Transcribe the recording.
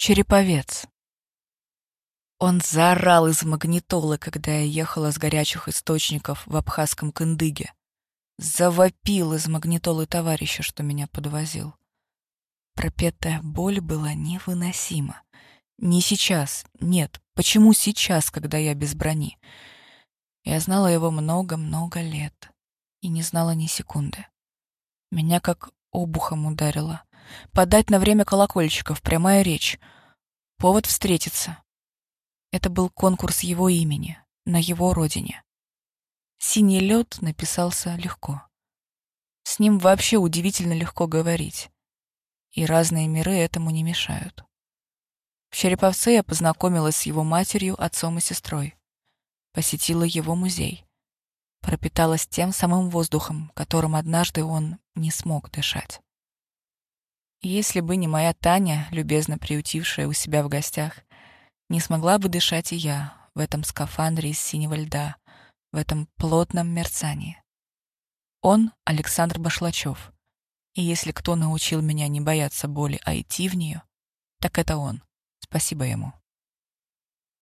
Череповец. Он заорал из магнитолы, когда я ехала с горячих источников в абхазском Кындыге. Завопил из магнитолы товарища, что меня подвозил. Пропетая боль была невыносима. Не сейчас, нет. Почему сейчас, когда я без брони? Я знала его много-много лет и не знала ни секунды. Меня как обухом ударило. Подать на время колокольчиков, прямая речь. Повод встретиться. Это был конкурс его имени, на его родине. «Синий лед» написался легко. С ним вообще удивительно легко говорить. И разные миры этому не мешают. В Череповце я познакомилась с его матерью, отцом и сестрой. Посетила его музей. Пропиталась тем самым воздухом, которым однажды он не смог дышать. Если бы не моя Таня, любезно приютившая у себя в гостях, не смогла бы дышать и я в этом скафандре из синего льда, в этом плотном мерцании. Он — Александр Башлачев. И если кто научил меня не бояться боли, а идти в нее, так это он. Спасибо ему.